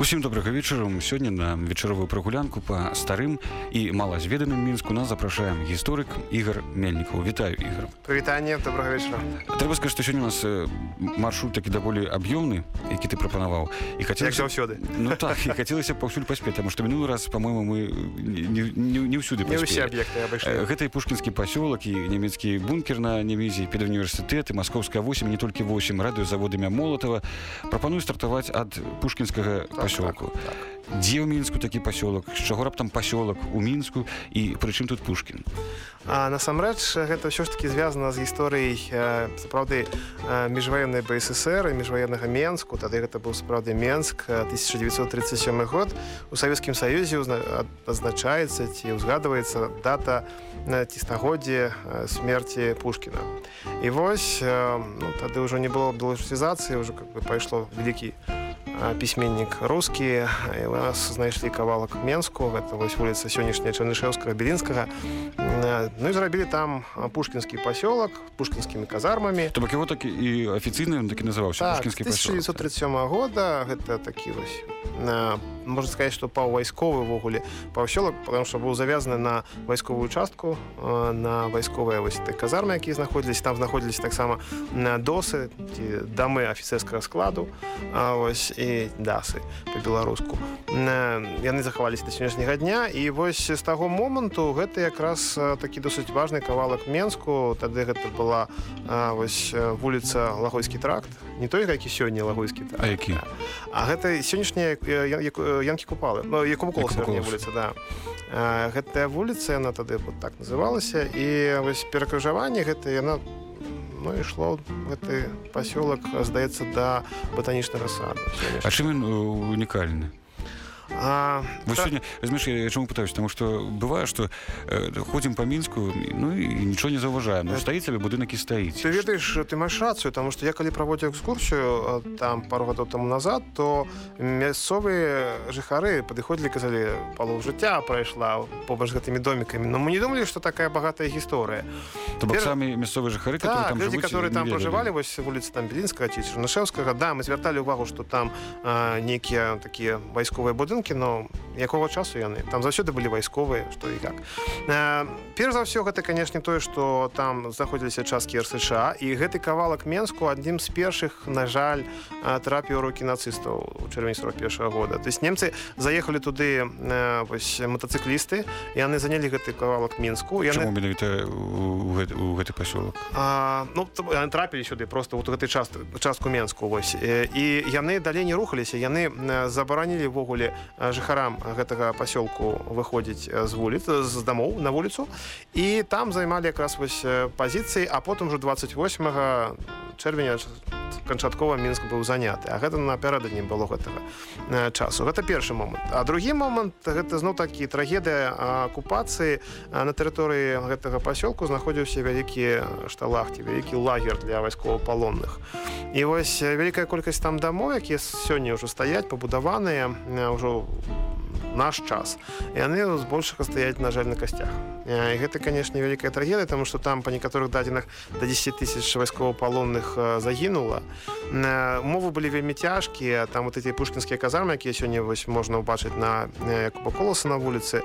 Усім добрага вечару. Сёння на вечаровую прагулянку па старым і малазведаным мінску нас запрашаем гісторык ігар мельнікаў. Вітаю ігр прывітанне добрага вечара. Трэба сказаць што сёння у нас э, маршрут такі даволі аб'ёмны які ты прапанаваў. І хацелася заўсёды. Ну так і хацелася паўсюль паспець таму што мінулы раз па-мойму мы не, не, не ўсюды Э, абышлі. Гэта і пушкінскі пасёлак і нямецкі бункер на немезе педуніверсітэт і маскоўская 8 не толькі 8 радыёзаводамі молотава прапаную стартаваць ад пушкінскага пасёлку. Так, дзе ў мінску такі пасёлак? З чаго раптам пасёлак у мінску? І прычым тут пушкін? А насамрэч гэта ўсё ж таки звязана з гісторыяй сапраўды міжваеннай бССР і міжваеннага менску. Тады гэта быў сапраўды менск э, 1937 год. У савецкім саюзе адзначаецца ці ўзгадваецца дата э, ці стагоддзе э, смерти пушкіна. І вось ну, тады ўжо не было беларусізацыі уже как бы пайшло вялікі а, пісьменнік рускі і у нас знайшлі кавалак менску гэта вось вуліца сённяшняя чарнышеўскага белінскага Э, ну і зрабілі там пушкінскі пасёлак пушкінскімі казармамі то бок яго такі і афіцыйна ён такі называўся так, пушкінскі пасёлак 1937 года гэта такі вось э, можна сказаць што паўвайсковы увогуле паўсёлак потому что быў завязаны на вайсковую частку на вайсковыя вось ты казармы якія знаходзілись там знаходзілись таксама досы ці дамы афіцерскага складу а, вось і дасы по-беларуску яны захаваліся да сённяшняга дня. І вось з таго моманту гэта якраз такі досыць важны кавалак менску тады гэта была а, вось вуліца лагойскі тракт. Не той які сёння лагойскі А які? а гэта сённяшняя янкі купалы. Ну, якому колос Якому вернее, колос. вуліца да. Гэтая вуліца яна тады вот так называлася. І вось перакрыжаванне гэта яна ну ішло гэты пасёлак здаецца да батанічнага саду. А чым ён э, унікальны А, Вось та- сёння разумееш я чаму пытаюсь? Таму што бывае што э, ходзім па мінску ну і нічого не заўважаем ну, Э, стаіць сабе будынак і стаіць Ты ведаеш ты маеш рацыю таму што я калі праводзіў экскурсію э, там пару гадоў таму назад то мясцовыя жыхары падыходзілі казалі палов жыцця прайшла побач з гэтымі домікамі но мы не думалі што такая багатая гісторыя то бок пер- самі мясцовыя жыхары которые так, там людзі жывуць, которые там ведалі. пражывалі вось вуліцы там белінскага ці чарнышеўскага да мы звярталі ўвагу што там а, нейкія такія вайсковыя будынкі но якога часу яны там заўсёды былі вайсковыя што і як а, перш за ўсё гэта канешне тое што там знаходзіліся часткі РСШ і гэты кавалак менску адным з першых на жаль а, трапіў рукі нацыстаў у чэрвені 41 года. То есть немцы заехалі туды а, вось матацыклісты яны занялі гэты кавалак мінску Чаму яны менавіта у, гэты- гэты пасёлак? А, ну трапілі сюды просто вот у гэтай част частку менску вось. Э, і яны далей не рухаліся яны э, забаранілі ввогуле э, жыхарам гэтага пасёлку выходзіць э, з вуліц з дамоў на вуліцу. І там займалі якраз вось э, пазіцыі а потым ужо 28 чэрвеня канчаткова мінск быў заняты. А гэта напярэдадні было гэтага э, часу. Гэта першы момант. А другі момант гэта зноў такі трагедыя акупацыі на тэрыторыі гэтага пасёлку знаходзіўся вялікі шталахці вялікі лагер для вайсковапалонных. І вось э, вялікая колькасць там дамоў якія сёння ўжо стаяць пабудаваныя э, ўжо наш час. Яны збольшага стаяць на жаль на касцях. І гэта канешне вялікая трагедыя тому что там па некаторых дадзеных да 10 тысяч вайсковапалонных э, загінула. Умовы былі вельмі цяжкія там вот эти пушкінскія казармы якія сёння вось можна ўбачыць на Якуба коласа на вуліцы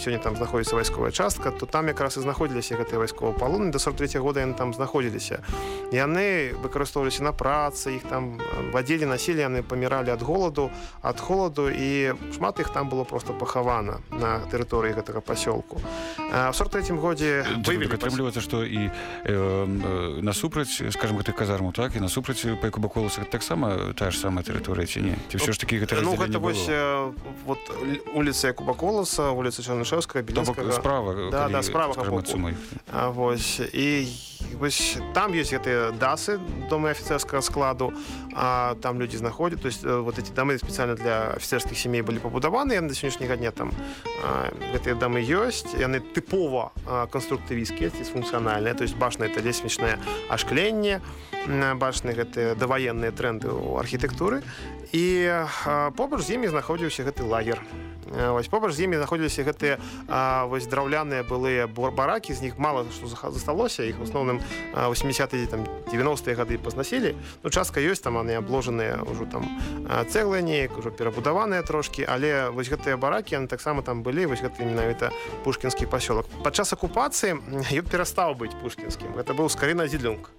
сёння там знаходзіцца вайсковая частка то там якраз і знаходзіліся гэтыя вайсковапалоны. До 43 года яны там знаходзіліся. Яны выкарыстоўваліся на працы іх там вадзілі насілі яны паміралі ад голаду ад холаду і шмат іх там было просто пахавана на тэрыторыі гэтага пасёлку в 43 годзе атрымліваецца што і э, э, насупраць скажем гэтых казарму так і насупраць па кубаколаса таксама тая ж самая тэрыторыя ці не ці ўсё ж такі гэта ну гэта вось было? э, вот улица Якуба коласа улица белінскага справа Да, да, справа вось і вось там есть гэтыя дасы дома офіцерскага складу а там людзі знаходят то есть э, вот эти дамы специально для офіцерскіх семей былі пабудаваны яны да сённяшняга дня там гэтыя дамы ёсць яны тыпова а, канструктывійскія ці функцыянальныя то есть башна это лесвічнае ашкленне бачны гэтыя даваенныя тренды ў архітэктуры і побач з імі знаходзіўся гэты лагер. Э, вось побач з імі знаходзіліся гэтыя вось драўляныя былыя бор- баракі з них мала што засталося іх асноўным 80 там 90-е гады пазнасілі. Ну частка ёсць там они абложаныя ўжо там цэглы неяк ужо перабудаваныя трошкі але вось гэтыя баракі яны таксама там былі вось гэты менавіта пушкінскі пасёлак. Падчас акупацыі ён перастаў быць пушкінскім. Гэта быў скарына зілюнг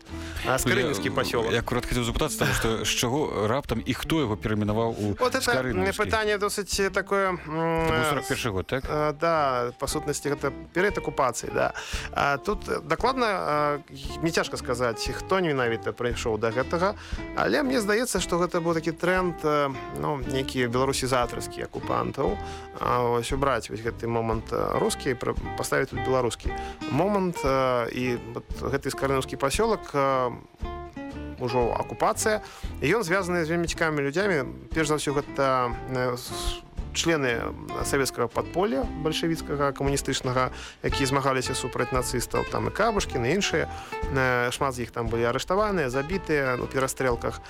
скарынскі пасёлак. Я акурат хотел запытаться, тому что з чого раптом і хто його перейменував у Вот это пытанне досыць такое був 41 год, так? Э, да па сутнасці гэта перыяд акупацыі да а, тут э, дакладна э, мне цяжка сказаць хто не менавіта прыйшоў да гэтага але мне здаецца што гэта быў такі тренд э, ну нейкі беларусізатарскі акупантаў А, ось убраць вось гэты момант э, рускі паставіць тут беларускі момант э, і вот гэты скарынаўскі пасёлак э, ужо акупацыя і ён звязаны з вельмі цікавымі людзямі перш за ўсё гэта э, члены савецкага падполля бальшавіцкага камуністычнага якія змагаліся супраць нацыстаў там і кабушкін і іншыя. Э, шмат з іх там былі арыштаваныя забітыя у перастрэлках.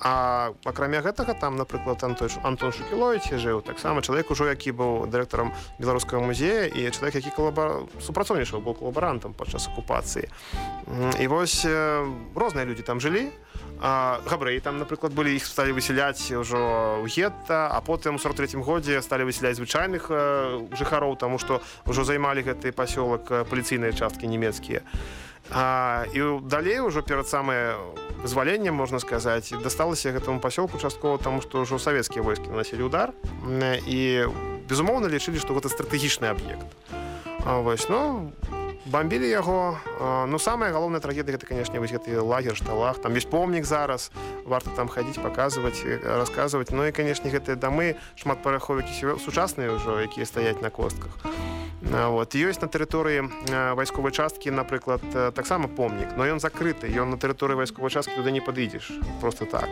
А акрамя гэтага там напрыклад антон антон шукілович жыў. Таксама чалавек ужо які быў дырэктарам беларускага музея і чалавек які калаба супрацоўнічаў быў калабарантам падчас акупацыі. І вось э, розныя людзі там жылі. а, габрэі там напрыклад былі іх сталі высяляць ўжо ў гетта а потым у 43 годзе сталі высяляць звычайных э, жыхароў таму што ўжо займалі гэты пасёлак э, паліцыйныя часткі нямецкія. А, і далей ужо перад самае вызваленнем можна сказаць дасталася гэтаму пасёлку часткова таму што ўжо савецкія войскі наносілі удар і безумоўна лічылі што гэта стратэгічны аб'ект. Вось ну бомбілі яго ну самая галоўная трагедыя гэта канешне вось гэты лагер шталах там весь помнік зараз варта там хадзіць паказваць э, расказваць ну і канешне гэтыя дамы шматпараховікі сё- сучасныя ўжо якія стаяць на костках. Вот. Ёсць на тэрыторыі вайсковай часткі напрыклад э, таксама помнік но ён закрыты ён на тэрыторыі вайсковай часткі туды не падыдзеш просто так.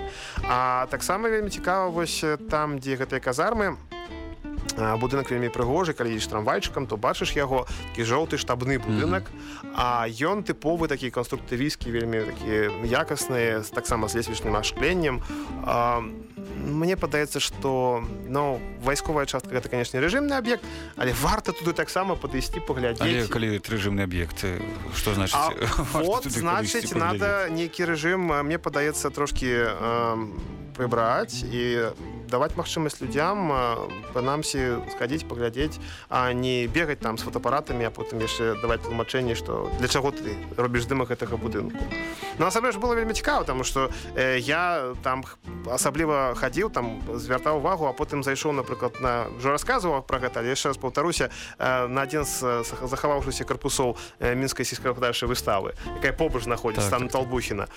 А таксама вельмі цікава вось э, там дзе гэтыя казармы а, будынак вельмі прыгожы калі едзеш трамвайчыкам то бачыш яго такі жоўты штабны будынак а ён тыповы такі канструктывійскі вельмі такі якасны з- таксама з лесвічным ашкленнем а, мне падаецца што ну вайсковая частка гэта канешне рэжымны аб'ект але варта туды таксама падысці паглядзець калі рэжымны аб'ект, э, што значыць? А вот значыць надо нейкі рэжым мне падаецца трошки прыбраць і даваць магчымасць людзям а, прынамсі схадзіць паглядзець а не бегаць там з фотоапаратамі а потым яшчэ даваць тлумачэнне што для чаго ты робіш дымах гэтага будынку асабліва ж было вельмі цікава тому что э, я там асабліва хадзіў там звяртаў увагу а потым зайшоў напрыклад на ўжо расказваў пра гэта але яшчэ раз паўтаруся э, на адзін з э, захаваўшыся карпусоў э, мінскай сельскохадарчай выставы якая побач знаходзіцца Так, там талбухіна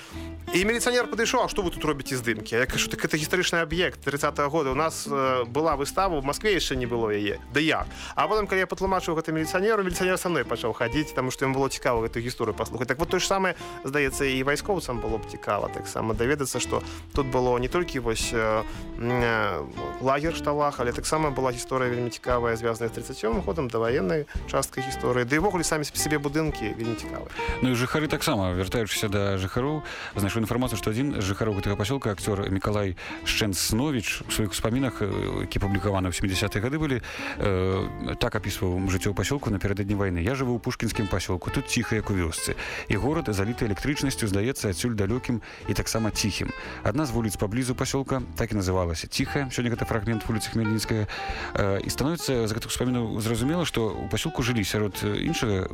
і міліцыянер падышоў што вы тут робіце здымкі я кажу так это гістарычны аб'ект 30 -го года. У нас э, была выстава в Маскве яшчэ не было яе да як? А потым калі я патлумачыў гэта міліцыянеру міліцыянер са мной пачаў хадзіць таму што ім было цікава гэтую гісторыю паслухаць так вот тое ж самае здаецца і вайскоўцам было б цікава таксама даведацца што тут было не толькі вось э, э, лагер шталах але таксама была гісторыя вельмі цікавая звязаная з 37 годам да ваеннай часткай гісторыі ды ўвогуле самі сябе будынкі вельмі цікавыя Ну і жыхары таксама вяртаючыся да жыхароў знайшоў інфармацыю што адзін жыхароў гэтага пасёлка акцёр Мікалай Шчэнсновіч у сваіх успамінах э, які публікаваны ў 70-е гады былі э, так апісваў жыццё пасёлку напярэдадні вайны я жыву ў пушкінскім пасёлку тут ціха як у вёсцы і горад заліты электрычнасцю здаецца адсюль далёкім і таксама ціхім адна з вуліц паблізу пасёлка так і называлася ціхая сёння гэта фрагмент вуліцы хмельніцкая э, і становіцца з гэтых успамінаў зразумела што ў пасёлку жылі сярод э, іншага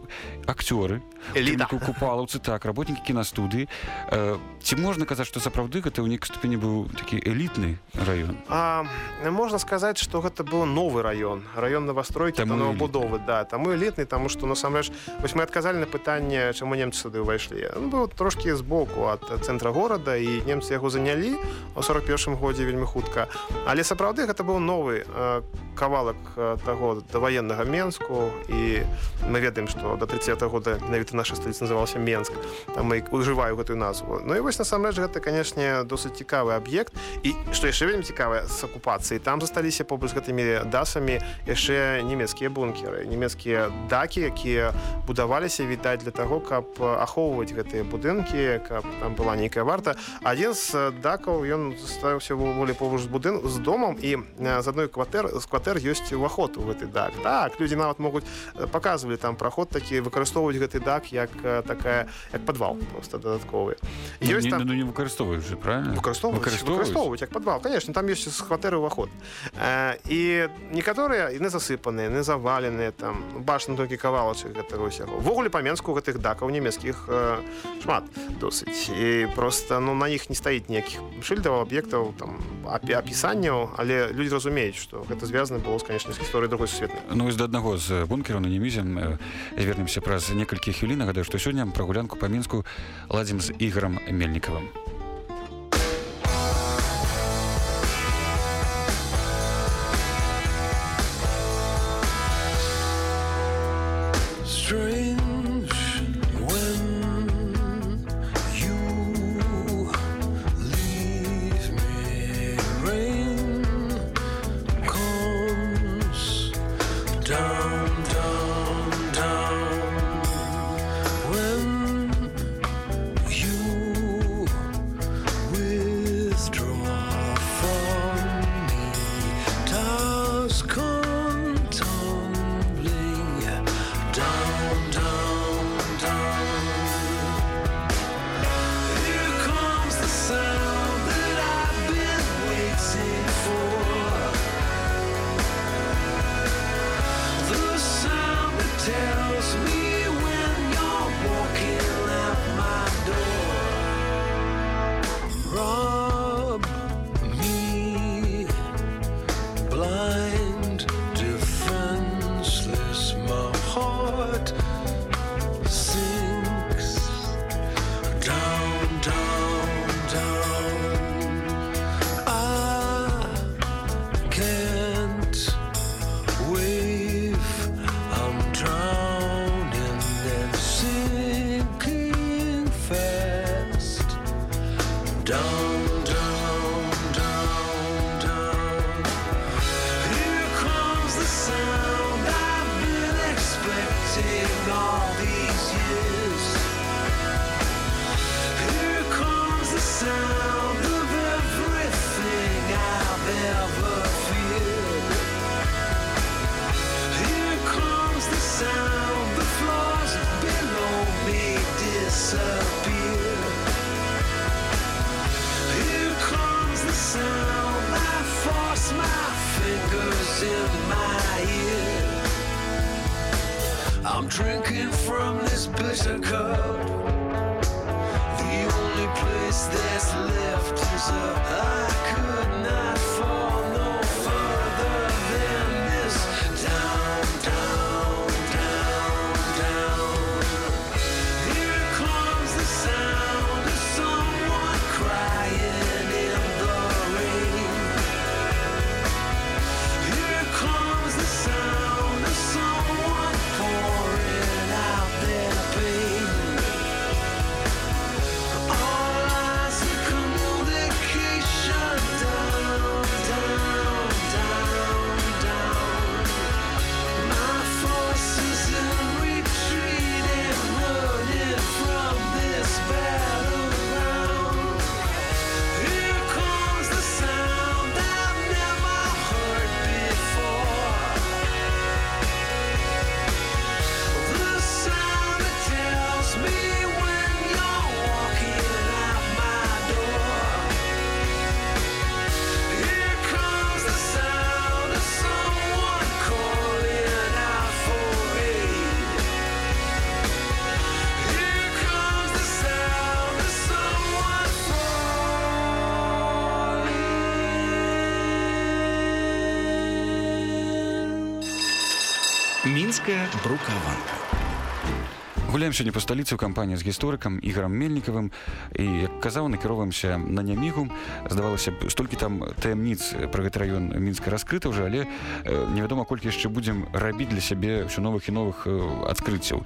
акцёры купалаўцы так работнікі кінастудыі э, ці можна казаць што сапраўды гэта ў нейкай ступені быў такі элітны раён А, можна сказаць што гэта быў новы раён раён новостройкі Таму новабудовы да таму элітны таму што насамрэч вось мы адказалі на пытанне чаму немцы сюды ўвайшлі ну, быў трошкі збоку ад цэнтра горада і немцы яго занялі у 41 годзе вельмі хутка. Але сапраўды гэта быў новы э, кавалак э, таго даваеннага менску. І мы ведаем што до 30 -го года навіта наша сталіца называлася менск. Там мы ужываю гэтую назву. Ну і вось насамрэч гэта канешне досыць цікавы аб'ект. І што яшчэ вельмі цікава з акупацыі там засталіся побач з гэтымі дасамі яшчэ нямецкія бункеры нямецкія дакі якія будаваліся вітаць для таго каб ахоўваць гэтыя будынкі каб там была нейкая варта. Адзін з дакаў ён ставіўся волі побач з будын з домам і з адной кватэр з кватэр ёсць уваход у гэты дак. Так людзі нават могуць паказвалі там праход такі выкарыстоўваюць гэты дак як такая як падвал просто дадатковы ёсць ну, там... ну, не выкарыстоўваюць правильно? Выкарыстоўваюць выкарыстоўваюць як падвал конечно там ёсць з кватэры ўваход і некаторыя і не засыпаныя не заваленыя там башны толькі кавалачак гэтага ўсяго ввогуле па-менску гэтых дакаў нямецкіх шмат досыць і просто ну на іх не стаіць ніякіх шыльдаў аб'ектаў там апісанняў але людзі разумеюць што гэта звязана было з канечнай гісторыі другой сусветнай ну з да аднаго з бункеру на немізем вернемся праз некалькі хвілін нагадаю што сёння прагулянку па мінску ладзім з іграм мельнікавым мінская брукаванка гуляем сёння па сталіцы ў кампаніі з гісторыкам ігорам мельнікавым і як казаў накіроўваемся на нямігу здавалася б столькі там таямніц пра гэты раён мінска раскрыта уже але невядома колькі яшчэ будзем рабіць для сябе ўсё новых і новых адкрыццяў.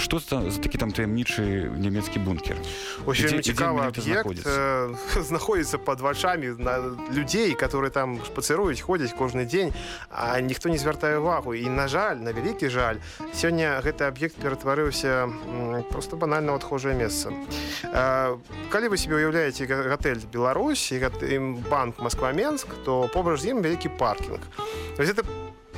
Что за такі там таямнічы нямецкі бункер? Цікава знаходіцца под вачами на людзей которые там шпацыруюць ходзяць кожны дзень а ніхто не звяртае увагу і на жаль на вялікі жаль сёння гэты аб'ект ператварыўся з'явіўся просто банальна адхожае месца калі вы себе уяўляеце гатэль Беларусь і банк москва-менск то побач з ім вялікі паркінг это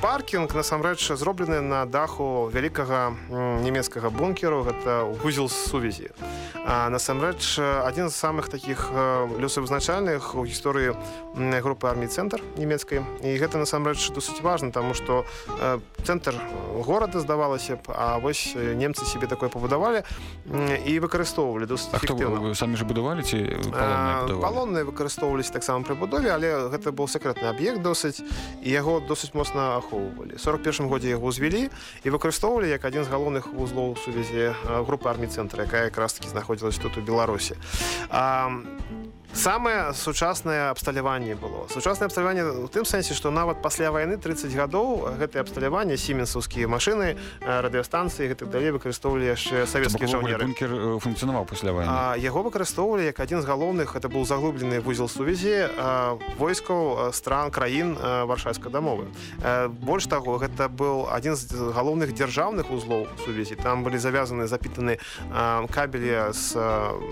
паркінг насамрэч зроблены на даху вялікага нямецкага бункеру. Гэта вузел сувязі. Насамрэч адзін з самых таких лёсавызначальных у гісторыі групы армій цэнтр нямецкай. І гэта насамрэч досыць важна таму што цэнтр горада здавалася б а вось немцы себе такое пабудавалі і выкарыстоўвалі самі ж будавалі ці палонныя выкарыстоўваліся таксама пры будове але гэта быў сакрэтны аб'ект досыць і яго досыць моцна ахоўвалі 41 годзе яго ўзвялі і выкарыстоўвалі як адзін з галоўных вузлоў сувязі групы армій цэнтра якая якраз таки знаходзілась тут у беларусі. А самае сучаснае абсталяванне было. Сучаснае абсталяванне у тым сэнсе што нават пасля вайны 30 гадоў гэтае абсталяванне сіменсаўскія машыны радыёстанцыі гэтых далей выкарыстоўвалі яшчэ савецкі жаўнерынкер функцыянаваў пасля вайны. Яго выкарыстоўвалі як адзін з галоўных это быў заглублены вузел сувязі войскаў стран краін варшайскай дамовы. Больш таго гэта быў адзін з галоўных дзяржаўных узлоў сувязі. Там былі завязаны запітаны кабелі з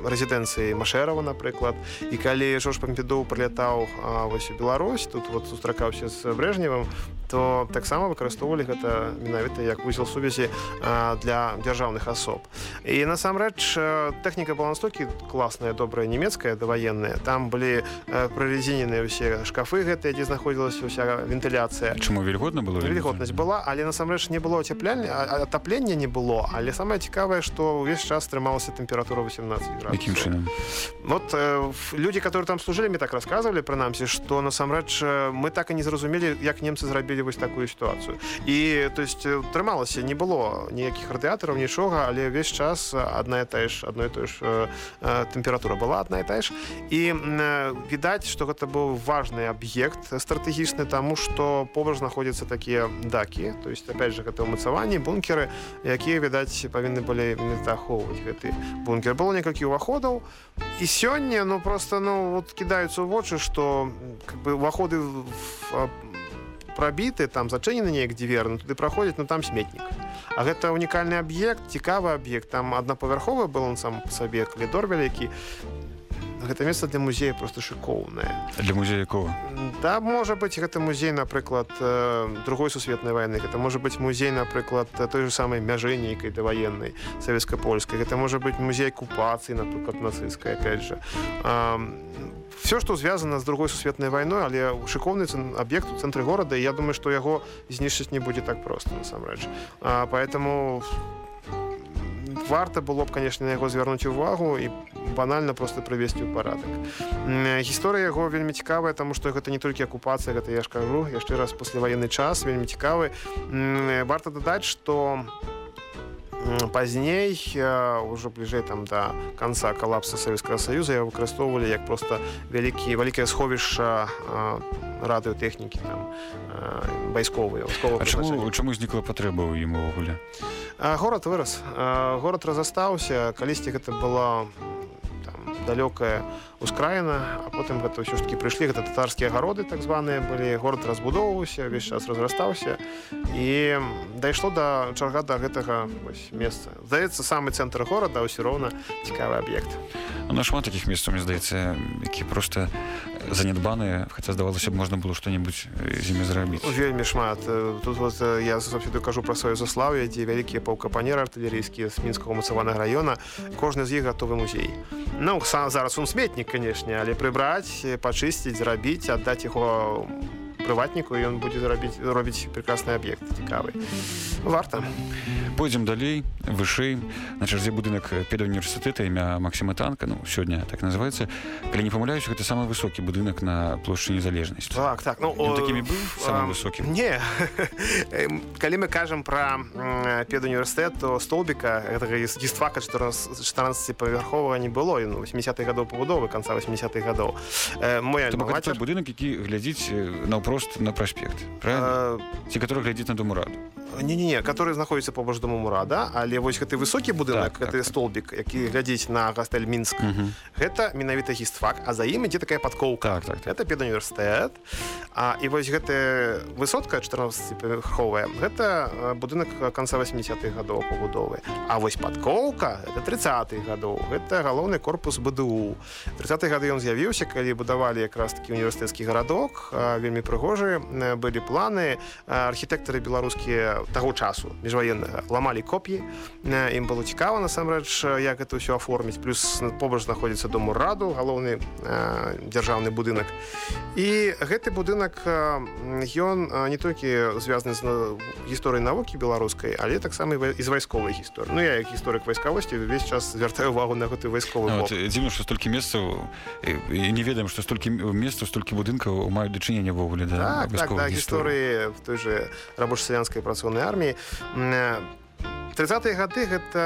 рэзідэнцыі машэрава напрыклад і калі Жорж пампіду прылятаў вось у Беларусь. Тут вот сустракаўся з брэжневым то таксама выкарыстоўвалі гэта менавіта як вузел сувязі для дзяржаўных асоб. І насамрэч тэхніка была настолькі класная добрая нямецкая даваенная. Там былі прорезіненыя ўсе шкафы гэтыя дзе знаходзілася ўся вентыляцыя. Чаму вільготна было вільготнасць была але насамрэч не было цяпляльня атаплення не было. Але самае цікавае што ўвесь час трымалася тэмпература 18 якім чынам? Вот люди люди которые там служили мне так рассказывали прынамсі что насамрэч мы так и не зразумелі як немцы зрабілі вось такую ситуацию. І то есть трымалася не было ніякіх радыятараў нічога але ўвесь час одна і тая ж одной той ж тэмпература была одна і тая ж. І відаць что гэта быў важный аб'ект стратэгічны тому что побач знаходзяцца такія дакі то есть опять же гэта умацаванні бункеры якія відаць павінны былі ахоўваць гэты бункер. Было некалькі ўваходаў. І сёння ну просто ну вот кидаются в вочы что как бы уваходы пробіты там зачынены неяк дзіверны туды праходзіць ну там сметнік А гэта унікальны аб'ект цікавы аб'ект там аднапавярховы был он сам сабе калідор вялікі гэта месца для музея просто шыкоўнае. Для музея якого да можа быть гэта музей напрыклад э, другой сусветнай войны гэта можа быть музей напрыклад той же самой мяжы нейкай даваеннай савецка-польскай гэта можа быть музей акупацыі напрыклад нацысцкая опять же. Все что звязано з другой сусветнай вайной але шыкоўны аб'ект у цэнтры горада я думаю что яго знішчыць не будзе так просто насамрэч. Поэтому варта было б конечно на яго звярнуць увагу і банальна просто прывесці ў парадак. Гісторыя яго вельмі цікавая тому что гэта не толькі акупацыя гэта я ж кажу яшчэ раз пасляваенны час вельмі цікавы. Варта дадаць что пазней ўжо бліжэй там да конца калапса савецкага саюза я выкарыстоўвалі як просто вялікі вялікае сховішча радыётэхнікі там вайсковыя чаму чаму знікла патрэба ў ім увогуле горад вырас горад разастаўся калісьці гэта была далёкая ускраіна а потым гэта ўсё ж таки прыйшлі гэта татарскія агароды так званыя былі горад разбудоўваўся увесь час разрастаўся. І дайшло да чарга да гэтага месца. Здаецца самы цэнтр горада ўсё роўна цікавы аб'ект. Нашмат таких месцаў мне здаецца які просто занядбаныя хаця здавалася б можна было што-небудзь з імі зрабіць. Вельмі шмат. Тут вот я заўсёды кажу пра сваё заслаўе дзе вялікія паўкапанеры артылерійскія з мінскага мацаванага раёна. Кожны з іх гатовы музей. Ну сам зараз он сметнік канешне але прыбраць пачысціць зрабіць аддаць яго прыватніку і ён будзе рабіць робіць прекрасны аб'ект цікавы варта пойдзем далей вышэй на чарзе будынак педуніверсітэта імя Масіма танка ну сёння так называется. Калі не памыляюсь гэта самы высокі будынак на плошчы незалежнасці так так ну Ён такімі быў самым а, высокім не калі мы кажам пра педуніверсітэт то столбіка гэтага гістфака 14 павярховага не было ён 80 гадоў пабудовы канца 80-х гадоў Э, мой будынак які глядзіць э, наўпрост на праспект правильно? Э, ці который глядзіць на дому раду не-не-не который знаходіцца побач дому мурада. Але вось гэты высокі будынак Так, так, гэты так. столбік які глядзіць на гастель мінск Мгм. гэта менавіта гістфак а за ім ідзе такая падкоўка так так так. Это педуніверсітэт А і вось гэтая высотка 14павярховая гэта будынак канца 80-х гадоў пабудовы А вось падкоўка это 30-х гадоў гэта галоўны корпус БДУ. 30 гады ён з'явіўся калі будавалі якраз такі універсітэцкі гарадок вельмі прыгожыя э, былі планы. Архітэктары беларускія таго часу міжваеннага ламалі коп'і Э, ім было цікава насамрэч э, як гэта ўсё аформіць плюс побач знаходзіцца дому раду галоўны э, дзяржаўны будынак. І гэты будынак э, ён э, не толькі звязаны з гісторыяй навукі беларускай але таксама і з вайсковай гісторыі. Ну я як гісторык вайскавосці увесь час звяртаю увагу на гэты вайсковы э, дзіўна што столькі месцаў э, не ведаем што столькі месцаў столькі будынкаў маюць дачыненне ўвогуле да так, так, да, гісторыі. той же рабоча-сялянскай працоўнай арміі э, 30-е гады гэта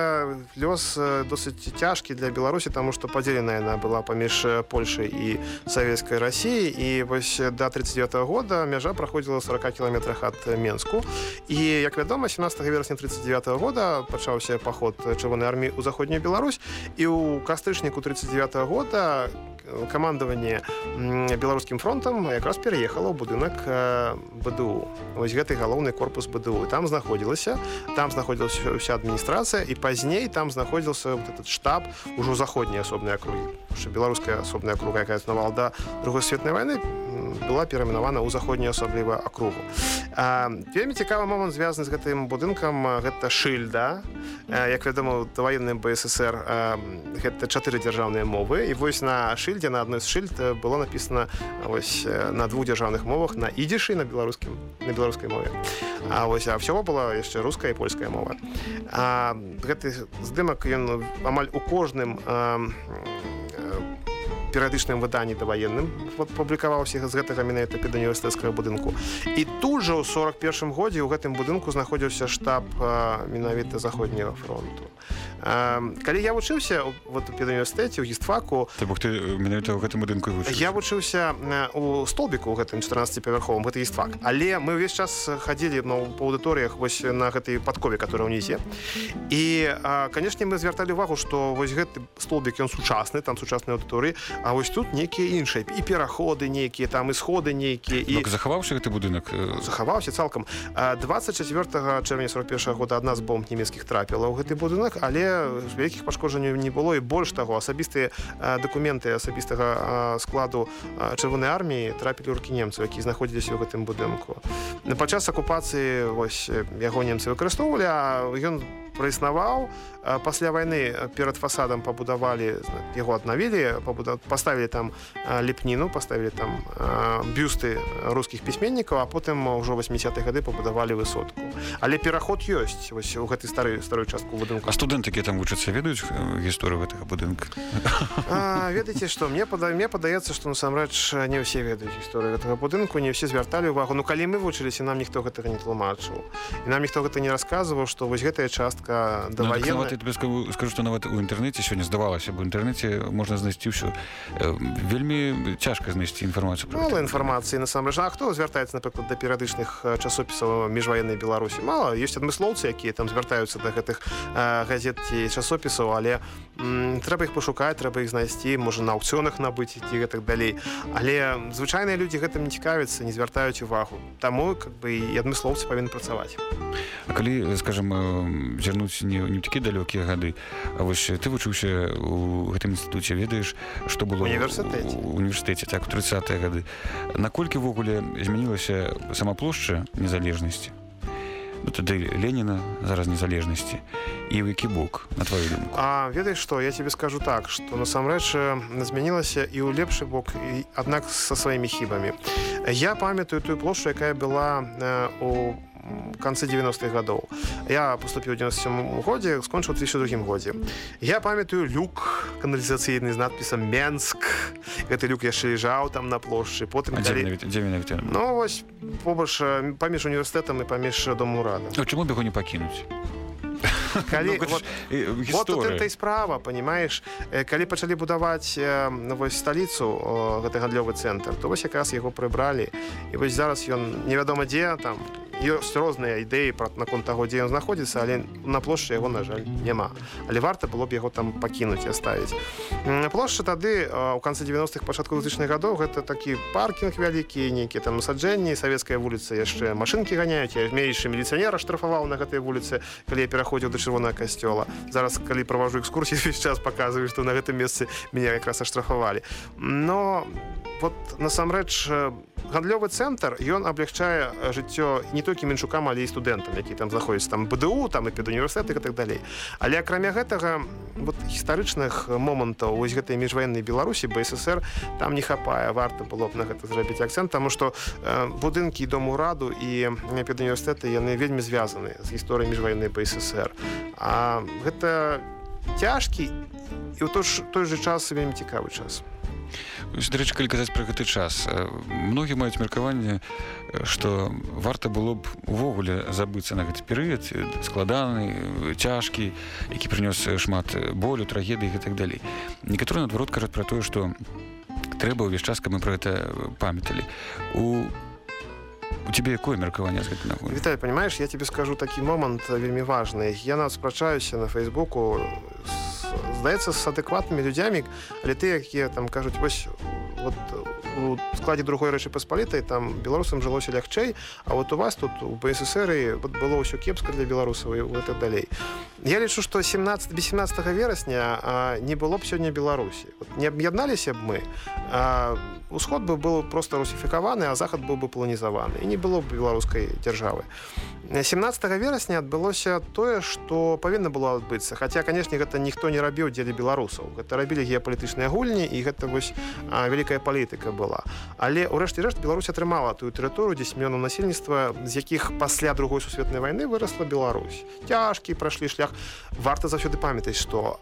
лёс досыць цяжкі для беларусі таму што падзеленая яна была паміж польшай і савецкай рассіі і вось да 39 -го года мяжа праходзіла 40 кіламетрах ад менску і як вядома 17 верасня 39 -го года пачаўся паход чырвонай арміі ў заходнюю Беларусь і ў кастрычніку 39 -го года камандаванне м, беларускім фронтам якраз пераехала ў будынак э, БДУ. Вось гэты галоўны корпус БДУ. Там знаходзілася там знаходзілася вся адміністрацыя і пазней там знаходзіўся вот этот штаб ужо заходняй асобнай акругі що беларуская асобная акруга якая існавала да другой светнай вайны м, была перайменавана ў заходнюю асабліва акругу А, вельмі цікавы момант звязаны з гэтым будынкам а, гэта шыльда Э, як вядома ваенным бСср э, гэта чатыры дзяржаўныя мовы. І вось на шыльдзе на адной з шыльд э, было написано вось э, на двух дзяржаўных мовах на ідзішы на беларускім на беларускай мове. А вось а всего была яшчэ руская і польская мова. А, гэты здымак ён амаль у кожным э, э, перыядычным выданні даваенным публікаваўся з гэтага менавіта під універсітэцкага будынку. І тут жа ў 41 годзе ў гэтым будынку знаходзіўся штаб менавіта заходняга фронту калі я вучыўся вот у педуніверсітэце ў гістфаку То бок ты менавіта ў гэтым будынку і вучыўся? я вучыўся у столбіку гэтым 14павярховым гэта гістфак. Але мы ўвесь час хадзілі ну, па аўдыторыях вось на гэтай падкове которая ўнізе і канешне мы звярталі увагу што вось гэты столбік ён сучасны там сучаснай аўдыторыі А вось тут нейкія іншыя і пераходы нейкія там і сходы нейкія і Бок захаваўся гэты будынак э, захаваўся цалкам. А 24 чэрвеня 41 года адна з бомб нямецкіх трапіла ў гэты будынак але вялікіх пашкоджанняў не было. І больш таго асабістыя дакументы асабістага складу чырвонай арміі трапілі рукі немцаў які знаходзіліся ў гэтым будынку. На падчас акупацыі вось яго немцы выкарыстоўвалі а ён праіснаваў А пасля вайны перад фасадам пабудавалі яго аднавілі паставілі там а, лепніну паставілі там бюсты рускіх пісьменнікаў а потым ўжо 80-х гады пабудавалі высотку. Але пераход ёсць вось у гэтай стары старой частку будынку А студэнты якія там вучацца ведаюць э, гісторыю гэтага будынка? Ведаеце што мне пада мне падаецца што насамрэч не ўсе ведаюць гісторыю гэтага будынку не ўсе звярталі ўвагу. Ну калі мы вучыліся нам ніхто гэтага не тлумачыў. І нам ніхто гэта не расказваў што вось гэтая частка Ну, так нават я тебе скажу, скажу што нават у інтэрнэце сёння здавалася б у інтэрнэце можна знайсці ўсё Э, вельмі цяжка знайсці інфармацыю мала гэта. інфармацыі насамрэч а хто звяртаецца напрыклад да перыядычных э, часопісаў міжваеннай беларусі мала ёсць адмыслоўцы якія там звяртаюцца да гэтых э, газет ці часопісаў але м, трэба іх пашукаць трэба іх знайсці можа на аўкцыёнах набыць ці гэтак далей. Але звычайныя людзі гэтым не цікавяцца не звяртаюць увагу. Таму как бы і адмыслоўцы павінны працаваць. А калі скажем э, зірнуць не, не ў такія далёкія гады А вось ты вучыўся у гэтым інстытуце ведаеш што было Універсітэце. так у 30 гады наколькі ввогуле змянілася сама плошча незалежнасці ну, тады Леніна зараз незалежнасці і ў які бок на твою думку? А ведаеш што я тебе скажу так што насамрэч змянілася і ў лепшы бок і аднак са сваімі хібамі я памятаю тую плошчу якая была у канцы 90-х гадоў я поступіў 97 годзе скончыў 2002 годзе я памятаю люк каналізацыйны з надпісам менск гэты люк яшчэ лежаў там на плошчы потым калі... ну вось побач паміж універсітэтам і паміж дому рада чаму б яго не пакінуць калі ну, вот, вот тут это і справа понимаешь? Калі пачалі будаваць вось сталіцу гэты гандлёвы цэнтр то вось якраз яго прыбралі. І вось зараз ён невядома дзе там ёсць розныя ідэі пра наконт таго дзе ён знаходзіцца але на плошчы яго на жаль няма. Але варта было б яго там пакінуць і ставіць плошча тады у канцы 90-х пачатку тысячных гадоў гэта такі паркінг вялікі нейкія там насаджэнні савецкая вуліца яшчэ машынкі ганяюць я мейшы міліцыянера штрафаваў на гэтай вуліцы калі я пераходзіў да чырвонага касцёла. Зараз калі праважу экскурсіі увесь час паказваю што на гэтым месцы меня якраз аштрафавалі. Но вот насамрэч гандлёвы цэнтр ён аблягчае жыццё не толькі меншукам але і студэнтам які там заходзяць там бДУ там і під універсітэты і так далей. Але акрамя гэтага вот гістарычных момантаў вось гэтай міжваеннай беларусі бСр там не хапае варта было б на гэта зрабіць акцент тому что э, будынкі дому раду і під універсітэты яны вельмі звязаны з гісторыяй міжваеннай бСр а гэта цяжкі і ў той ж той же час вельмі цікавы час. у дарэчы калі казаць пра гэты час многія маюць меркаванне што варта было б увогуле забыцца на гэты перыяд складаны цяжкі які прынёс шмат болю трагедыі і так далей. Некаторы наадварот кажуць пра тое што трэба ўвесь час каб мы пра гэта памяталі. У у тебе якое меркаванне Віталь понимаешь я тебе скажу такі момант вельмі важны. Я нас спрачаюся на фейсбуку с здаецца з адэкватнымі людзямі але ты якія там кажуць вось вот у складзе другой рэчы паспалітай там беларусам жылося лягчэй а вот у вас тут у бСр вот было ўсё кепска для беларусаў і гэта далей я лічу што 17 18 верасня а, не было б сёння беларусі вот, не аб'ядналіся б мы а, усход бы был просто русіфікаваны а захад быў бы планізаваны і не было б беларускай дзяржавы 17 верасня адбылося тое што павінна было адбыцца хаця канешне гэта ніхто не рабіў дзеля беларусаў гэта рабілі геапалітычныя гульні і гэта вось вялікая палітыка была. Але ўрэшце рэшт Беларусь атрымала тую тэрыторыю 10 мільёнаў насельніцтва з якіх пасля другой сусветнай вайны вырасла Беларусь. Цяжкі прайшлі шлях. Варта заўсёды памятаць што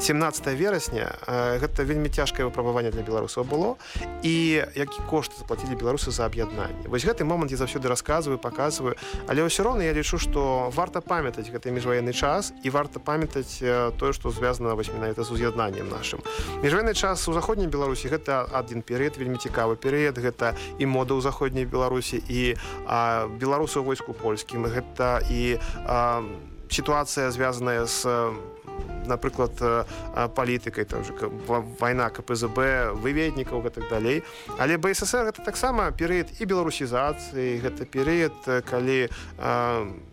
17 верасня гэта вельмі цяжкае выпрабаванне для беларусаў было і які кошт заплатілі беларусы за аб'яднанне. Вось гэты момант я заўсёды расказваю показываю але ўсё роўна я лічу што варта памятаць гэты міжваенны час і варта памятаць тое што звязана вось менавіта з уз'яднаннем нашым. Міжваенны час у заходняй беларусі гэта адзін перыяд вельмі цікавы перыяд гэта і мода ў заходняй беларусі і беларусу войску польскім гэта і сітуацыя звязаная з напрыклад палітыкай там же вайна кпзб выведнікаў гэтак далей але бСр гэта таксама перыяд і беларусізацыі гэта перыяд калі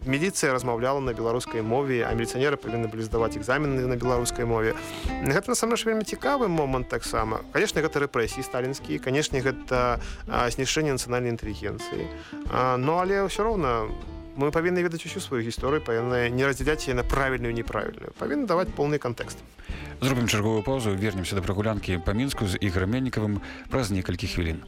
міліцыя размаўляла на беларускай мове а міліцыянеры павінны былі здаваць экзамены на беларускай мове гэта насамрэч вельмі цікавы момант таксама конечно гэта рэпрэсіі сталінскія канешне гэта знішэнне нацыянальнай інтэлігенцыі. Но але ўсё роўна у мы павінны ведаць усю сваю гісторыю павінны не раздзяляць на правільную неправільную павінны даваць поўны кантэкст зробім чарговую паузу вернемся да прагулянкі па мінску з іграменнікавым праз некалькі хвілін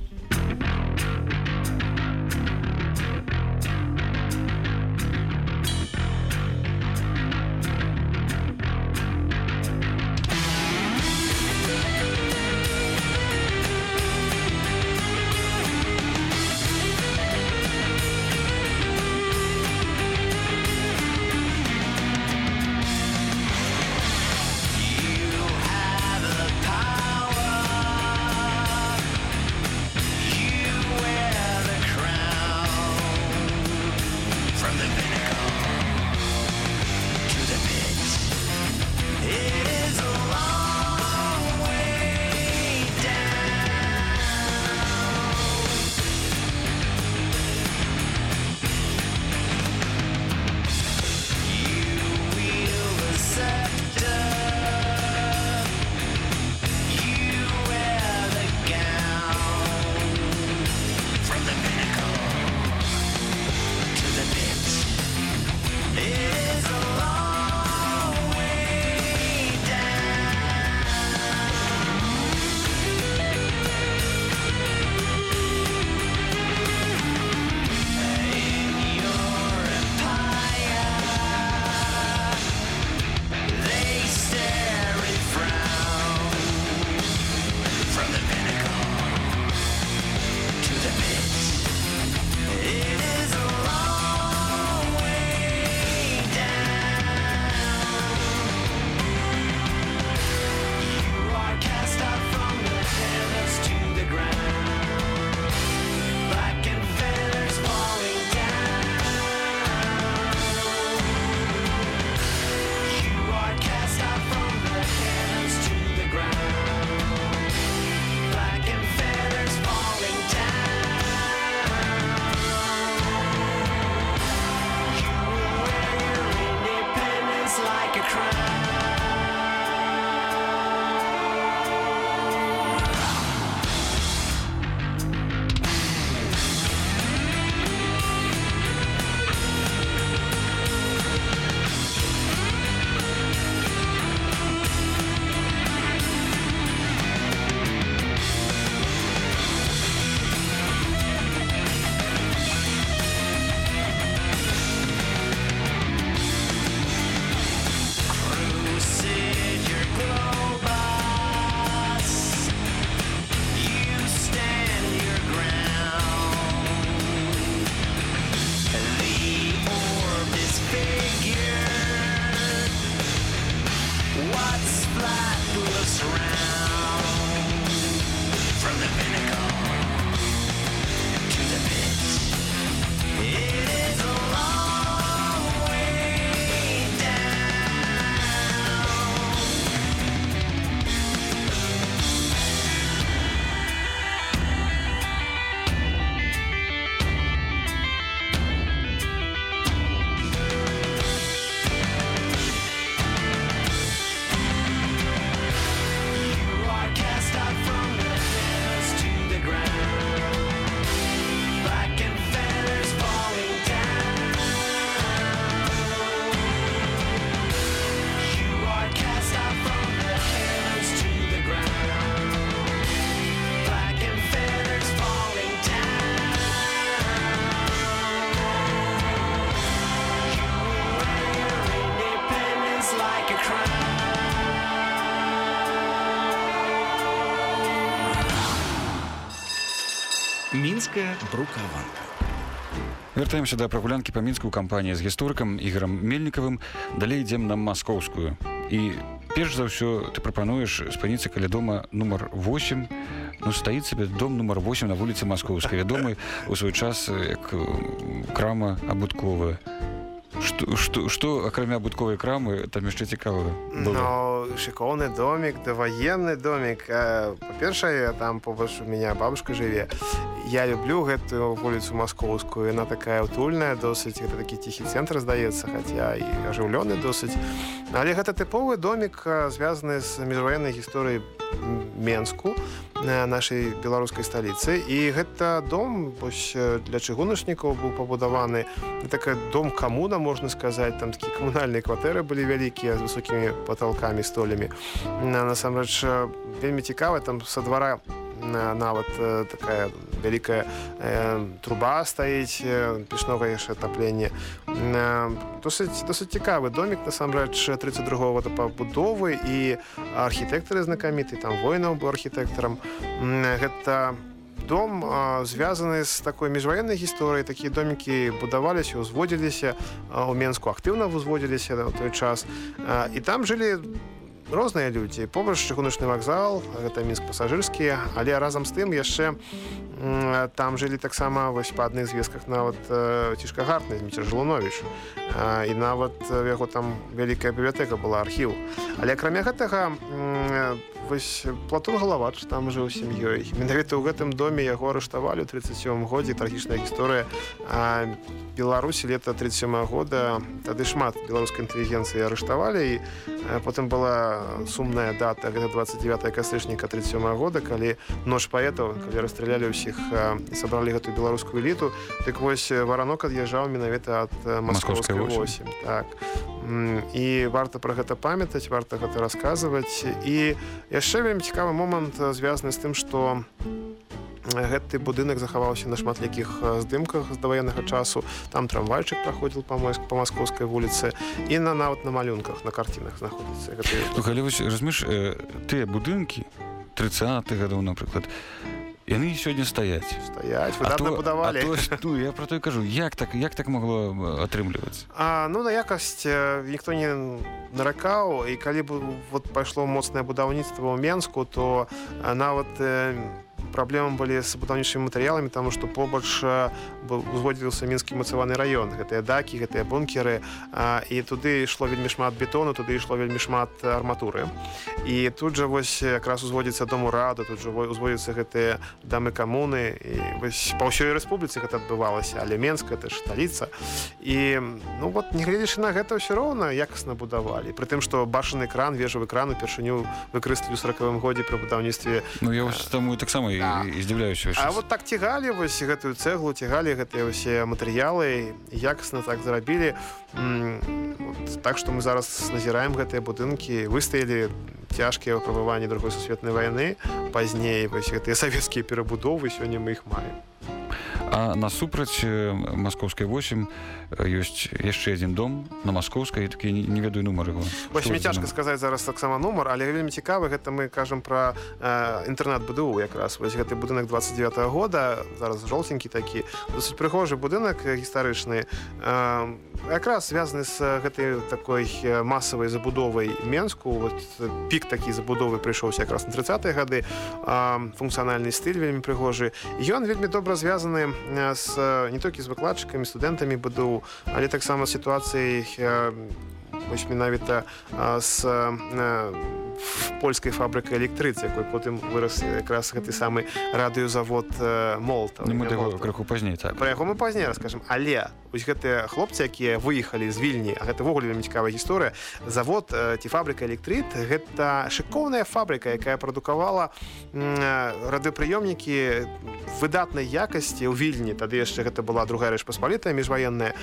мінская брукаванка Вяртаемся да прагулянкі па мінску кампаніі з гісторыкам ігорам мельнікавым далей ідзем на маскоўскую і перш за ўсё ты прапануеш спыніцца каля дома нумар 8 ну стаіць сабе дом нумар 8 на вуліцы маскоўскай вядомы у свой час як крама абутковая што, што, што акрамя будковай крамы там яшчэ цікавага Ну, шикоўны домик даваенны домик. Э, па-першае там побач у меня бабушка жыве я люблю гэтую вуліцу маскоўскую яна такая утульная досыць гэта такі ціхі цэнтр здаецца хаця і ажыўлёны досыць але гэта тыповы домик э, звязаны з міжваеннай гісторыяй менску э, нашай беларускай сталіцы і гэта дом вось э, для чыгуначнікаў быў пабудаваны такая дом камуна можна сказаць там такі камунальныя кватэры былі вялікія з высокімі паталкамі столямі На- насамрэч вельмі цікава там са двара на- нават э, такая вялікая э, труба стаіць э, печнога яшчэ атаплення досыць досыць цікавы домик насамрэч 32 года пабудовы і архітэктары знакаміты там воінаў быў архітэктарам. Гэта дом звязаны з такой міжваеннай гісторыяй. Такія домікі будаваліся узводзіліся у менску актыўна ўзводзіліся на той час. І там жылі розныя людзі побач чыгуначны вакзал гэта мінск пасажырскі але разам з тым яшчэ там жылі таксама вось па адных звестках нават э, цішкагартны Дміцер Жлунович А, і нават яго там вялікая бібліятэка была архіў. Але акрамя гэтага вось платон галавач там жыў сям'ёй. Менавіта ў гэтым доме яго арыштавалі ў 37 годзе трагічная гісторыя беларусі лета 37 -го года. Тады шмат беларускай інтэлігенцыі арыштавалі. І потым была сумная дата гэта 29 кастрычніка 37 -го года калі нож паэтаў калі расстралялі ўсіх і сабралі гэтую беларускую эліту. Так вось варанок ад'язджаў менавіта ад Маскоўскай маскоўскай восем. 8 так. І варта пра гэта памятаць варта гэта расказваць. І яшчэ вельмі цікавы момант звязаны з тым што гэты будынак захаваўся на шматлікіх здымках з даваеннага часу. Там трамвайчык праходзіл па мой па маскоўскай вуліцы і на нават на малюнках на карцінах знаходзіцца. Гэты калі вось разумееш э, тыя будынкі 30 гадоў напрыклад яны сёння стаяць. Стаяць ж, ну, я про то кажу як так як так могло атрымлівацца? А, ну на якасць ніхто не наракаў і калі б вот пайшло моцнае будаўніцтва ў Менску то нават э, праблемы былі з будаўнічымі матэрыяламі таму што побач узводзіўся мінскі мацаваны раён гэтыя дакі гэтыя бункеры і туды ішло вельмі шмат бетону туды ішло вельмі шмат арматуры. І тут жа вось якраз узводзіцца дом урада тут жа во- узводзяцца гэтыя дамы камуны і вось па ўсёй рэспубліцы гэта адбывалася але Менск это ж сталіца. І ну вот не гледзячы на гэта ўсё роўна якасна будавалі. Прытым што башаны кран вежавы кран упершыню выкарысталі ў сорокавым годзе пры будаўніцтве Ну я вось таму таксама і, Да. і здзіўляюся А вот так цягалі вось гэтую цэглу цягалі гэтыя ўсе матэрыялы якасна так зарабілі вот, так што мы зараз назіраем гэтыя будынкі выстаялі цяжкія выпрабаванні другой сусветнай вайны пазней вось гэтыя савецкія перабудовы сёння мы іх маем А насупраць э, маскоўскай 8 э, ёсць яшчэ адзін дом на маскоўскай такі не, ведаю нумар яго Вось мне цяжка сказаць зараз таксама нумар але вельмі цікавы гэта мы кажам пра э, інтэрнат БДУ якраз. Вось гэты будынак 29 -го года зараз жоўтенькі такі досыць прыгожы будынак э, гістарычны э, якраз звязаны з э, гэтай такой э, масавай забудовай менску. Вот э, пік такі забудовы прыйшоўся якраз на 30 гады э, функцыянальны стыль вельмі прыгожы. Ён вельмі добра звязаны э, з э, не толькі з выкладчыкамі студэнтамі БДУ але таксама э, вось менавіта з а, польскай фабрыкай электрыцы якой потым вырас якраз гэты самы радыёзавод молта Ну, мы крыху пазней так. Пра яго мы пазней раскажам але вось гэтыя хлопцы якія выехалі з вільні а гэта ввогуле вельмі цікавая гісторыя. Завод э, ці фабрыка электрыт гэта шыкоўная фабрыка якая прадукавала э, радыёпрыёмнікі выдатнай якасці ў вільні. Тады яшчэ гэта была другая рэч паспалітая міжваенная.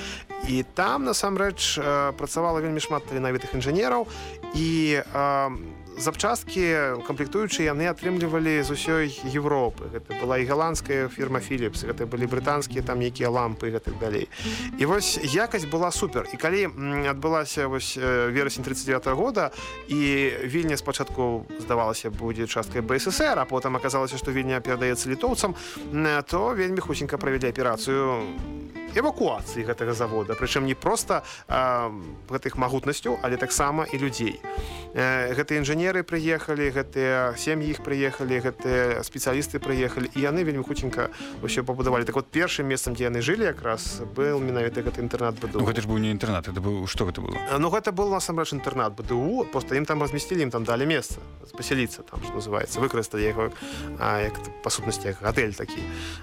І там насамрэч э, працавала вельмі шмат таленавітых інжынераў. І э, запчасткі камплектуючыя яны атрымлівалі з усёй Европы гэта была і галандская фірма Philips гэта былі брытанскія там якія лампы і гэтак далей. І вось якасць была супер. І калі адбылася вось верасень 39 -го года і вільня спачатку здавалася будзе часткай бССР а потым аказалася што вільня перадаецца літоўцам то вельмі хутенька правялі аперацыю эвакуацыі гэтага завода прычым не проста а, гэтых магутнасцяў але таксама і людзей. Э, гэтыя інжынеры прыехалі гэтыя сем'і іх прыехалі гэтыя спецыялісты прыехалі і яны вельмі хутенька ўсё пабудавалі. Так вот першым месцам дзе яны жылі якраз был менавіта гэты інтэрнат Ну, гэта ж быў не інтэрнат это быў што гэта было? Ну гэта был насамрэч інтэрнат БДУ просто ім там размясцілі ім там далі месца пасяліцца там что называется выкарысталі яго а, як па сутнасці як гатэль такі.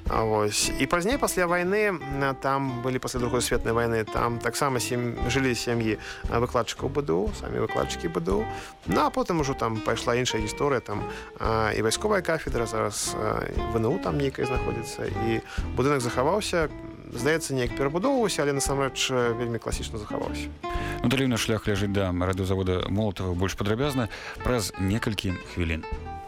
А, вось. І пазней пасля вайны м, там былі пасля другой светнай вайны там таксама сем жылі сям'і а, выкладчыкаў БДУ самі выкладчыкі БДУ. Ну а потым ужо там пайшла іншая гісторыя там а, і вайсковая кафедра зараз а, ВНУ там нейкая знаходзіцца і будынак захаваўся здаецца неяк перабудоўваўся але насамрэч э, вельмі класічна захаваўся Ну далей наш шлях ляжыць да радыёзавода молотава больш падрабязна праз некалькі хвілін. That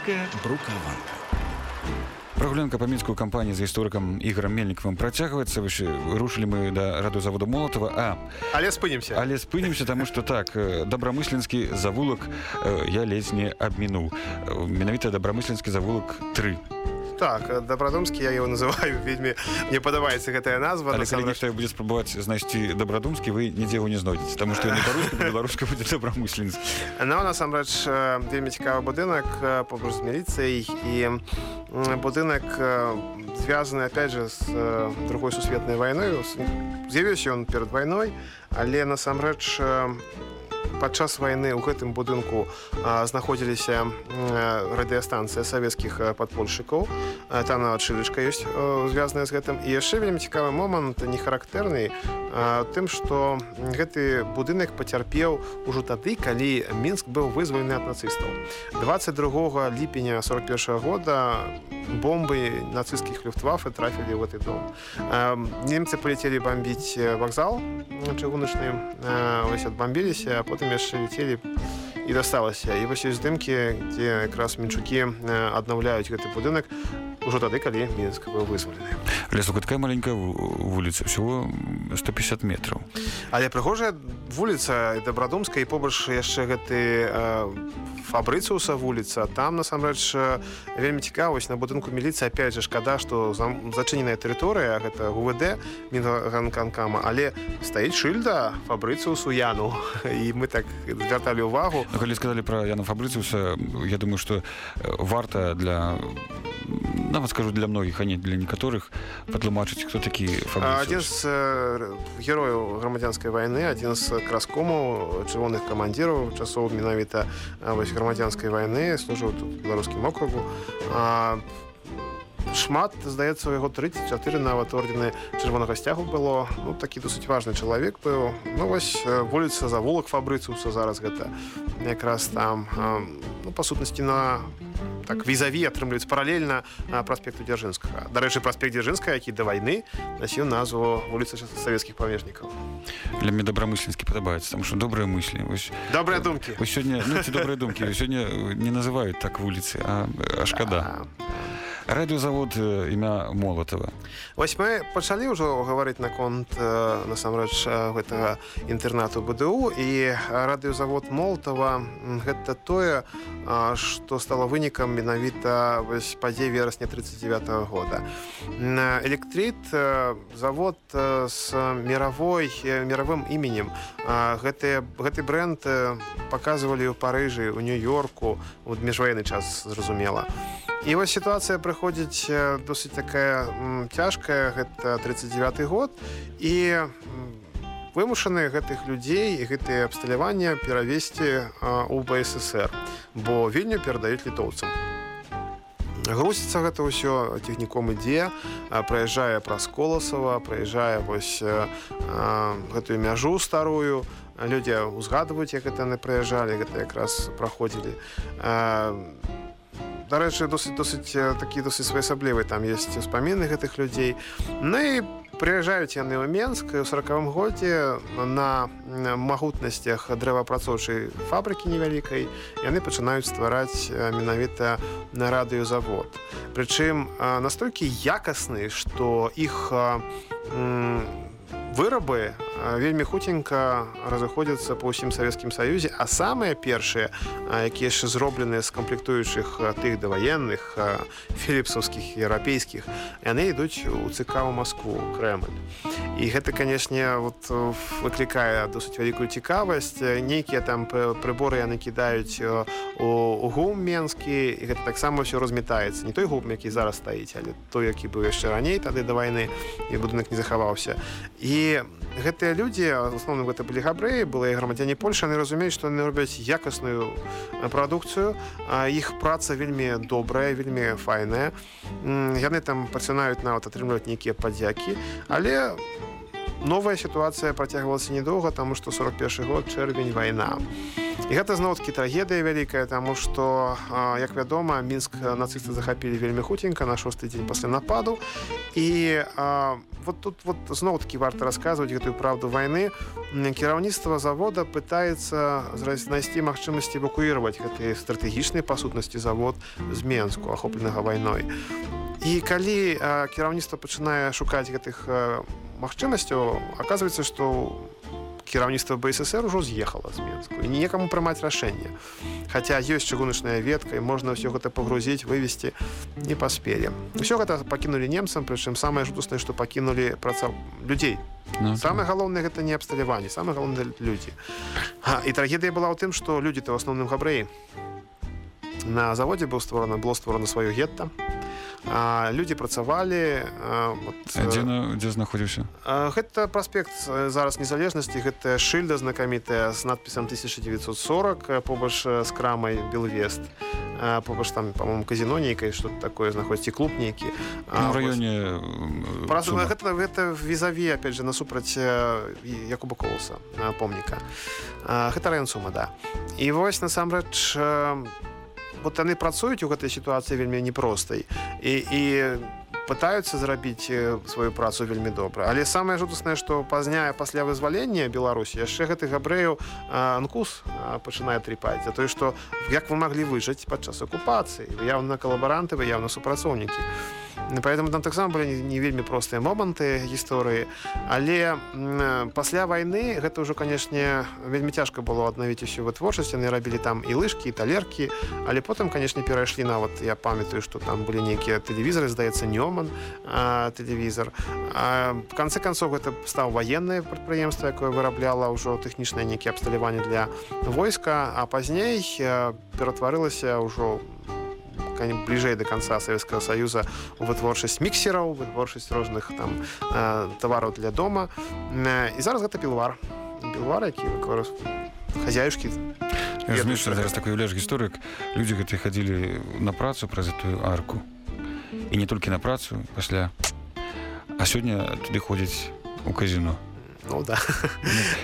мінская брукаванка Прагулянка па мінскую кампанію з гісторыкам ігорам мельнікавым працягваецца э, рушылі мы да радыёзавода молотава а але спынемся але спынімся таму што так э, дабрамысленскі завулак э, я ледзь не абмінуў Э, менавіта дабрамысленскі завулак 3 так э, добрадумскі я его называю вельмі мне падабаецца гэтая назва але калі нехта будзе спрабаваць знайсці дабрадумскі вы нідзе его не знойдзеце таму што беларуска будзе добрамысленскі Ну, насамрэч вельмі цікавы будынак побач з міліцыяй і будынак звязаны опять же з э, другой сусветнай вайной з'явіўся ён перад вайной але насамрэч э, падчас вайны ў гэтым будынку знаходзіліся э, радыёстанцыя савецкіх э, падпольшчыкаў А, там нават шылечка ёсць э, звязаная з гэтым і яшчэ вельмі цікавы момант не характэрны тым што гэты будынак пацярпеў ужо тады калі мінск быў вызвалены ад нацыстаў 22 ліпеня 41 года бомбы нацыстскіх люфтваффе трафілі в гэты дом. Немцы полетели бомбіць э, вакзал чыгуначны вось адбамбіліся а потым яшчэ летелі і дасталася і вось ёсць здымкі дзе якраз мінчукі э, аднаўляюць гэты будынак ужо тады калі мінск быў вызвалены. Лесу такая маленькая ву- вуліца всего 150 метраў. Але прыгожая вуліца дабрадумская і побач яшчэ гэты э, фабрыцыуса вуліца. Там насамрэч вельмі цікавасць на будынку міліцыі опять же шкада што зам- зачыненая тэрыторыя гэта УВД мінганканкама але стаіць шыльда фабрыцыусу яну. І мы так звярталі ўвагу. Ну, калі сказалі пра Яна Фабрыцыуса я думаю што э, варта для нават скажу для многіх а не для некаторых патлумачыць хто такі адзін з герояў грамадзянскай вайны адзін з краскомаў чырвоных камандзіраў часоў менавіта вось грамадзянскай вайны служыў тут беларускім округу. А, шмат здаецца у яго 34 нават ордены чырвонага сцягу было. Ну такі досыць важны чалавек быў. Ну вось вуліца завулак фабрыцыуса зараз гэта якраз там. А, ну па сутнасці на так візаві атрымліваюць паралельна а, праспекту дзяржынскага дарэчы праспект дзяржынска які да вайны насіў назву вуліцы савецкіх памежнікаў для мне добрамысленскі падабаецца там што добрыя мыслі. Вось добрыя думкі. сёння ну, добрыя думкі сёння не называюць так вуліцы а, а шкада радыёзавод э, імя молотова Вось мы пачалі ўжо гаварыць наконт э, насамрэч э, гэтага інтэрнату БДУ і радыёзавод Молтава гэта тое, а, што стала вынікам менавіта вось падзей верасня 39 -го года. М, Электрит э, завод э, з мировой э, мировым іменем. А, Гэты, гэты бренд э, паказвалі ў Парыжы, у нью-йорку у міжваенны час зразумела. І вось сітуацыя прыходзіць досыць такая цяжкая гэта 39 год. І вымушаны гэтых людзей і гэтые абсталявання перавесці у БССР. Бо вільню перадаюць літоўцам. Грузіцца гэта ўсё цягніком ідзе праязджае праз коласава праязджае гэтую мяжу старую. Людзі ўзгадваюць як гэта яны прыязджалі гэта якраз праходзілі. А, дарэчы досыць досыць э, такі досыць своеасаблівы там есть успаміны гэтых людзей. Ну і прыязджаюць яны ў Менск у сорокавым годзе на магутнасцях дрэваапрацоўчай фабрыкі невялікай. Яны пачынаюць ствараць э, менавіта на радыёзавод. Прычым э, настолькі якасны што іх м, вырабы а, вельмі хуценька разыходзяцца па ўсім савецкім саюзе а самыя першыя а, якія яшчэ зробленыя з камплектуючых а, тых даваенных філіпсаўскіх еўрапейскіх яны ідуць у цікаву Маскву Крэмль і гэта канешне вот э, выклікае досыць вялікую цікавасць. Э, нейкія там пры- прыборы яны кідаюць э, у, гум менскі і гэта таксама ўсё размятаецца не той гум які зараз стаіць але той які быў яшчэ раней тады да вайны і будынак не захаваўся. І гэтыя людзі асноўным гэта былі габрэі былыя грамадзяне Польшы яны разумеюць што яны робяць якасную прадукцыю іх праца вельмі добрая вельмі файная. Яны там пачынаюць нават атрымліваць нейкія падзякі. Але новая сітуацыя працягвалася недоўга таму што 41 год чэрвень вайна і гэта зноў-таки трагедыя вялікая таму што як вядома мінск нацысты захапілі вельмі хуценька на шосты дзень пасля нападу. І а, вот тут вот зноў-таки варта расказваць гэтую праўду вайны. Кіраўніцтва завода пытаецца знайсці магчымасці эвакуіраваць гэты стратэгічны па сутнасці завод з менску ахопленага вайной. І калі кіраўніцтва пачынае шукаць гэтых магчымасцяў аказваецца што кіраўніцтва бССР ужо з'ехала з Менску і некаму прымаць рашэнне Хаця ёсць чыгуначная ветка і можна ўсё гэта пагрузіць вывесці не паспелі ўсё гэта пакінулі немцам прычым самае жудаснае што пакінулі праца людзей Ну, самое галоўнае гэта не абсталяванне самое галоўнае людзі а, і трагедыя была ў тым што людзі то ў асноўным габрэі на заводзе быў створана было створана сваё гетта а, людзі працавалі вот, дзе, на, дзе знаходзіўся? Гэта праспект э, зараз незалежнасці гэта шыльда знакамітая з надпісам 1940 э, побач э, з крамай белвест побач там по-моему казино нейкае что такое знаходзіць клуб нейкі Ну, в вось. раёне э, Праз, Цума. гэта, гэта візаві опять же насупраць э, Якуба колуса э, помніка гэта раён сума да і вось насамрэч э, вот яны працуюць у гэтай сітуацыі вельмі непростай і, і пытаюцца зрабіць э, сваю працу вельмі добра але самае жудаснае што пазняе пасля вызвалення беларусі яшчэ гэтых габрэяў э, анкус э, пачынае тріпаць за тое што як вы маглі выжыць падчас акупацыі? Вы яўна калабаранты вы яўна супрацоўнікі поэтому там таксама былі не, вельмі простыя моманты гісторыі. Але пасля вайны гэта ўжо канешне вельмі цяжка было аднавіць усю вытворчасць. Яны рабілі там і лыжкі і талеркі. Але потым канешне перайшлі нават я памятаю што там былі нейкія тэлевізары здаецца нёман тэлевізор в канцы канцоў гэта стаў ваеннае прадпрыемства якое вырабляла ўжо тэхнічнае нейкія абсталяванне для войска. А пазней э, ператварылася ўжо кань- бліжэй до конца Савецкага Саюза у вытворчасць міксераў вытворчасць розных там э, тавараў для дома. Э, і зараз гэта пілвар. Пілвар які выкорыс хозяюшкі. Я разумею, зараз так уяўляеш гісторык. Людзі гэты хадзілі на працу праз этую арку. І не толькі на працу пасля. А сёння туды ходзяць у казино ну да.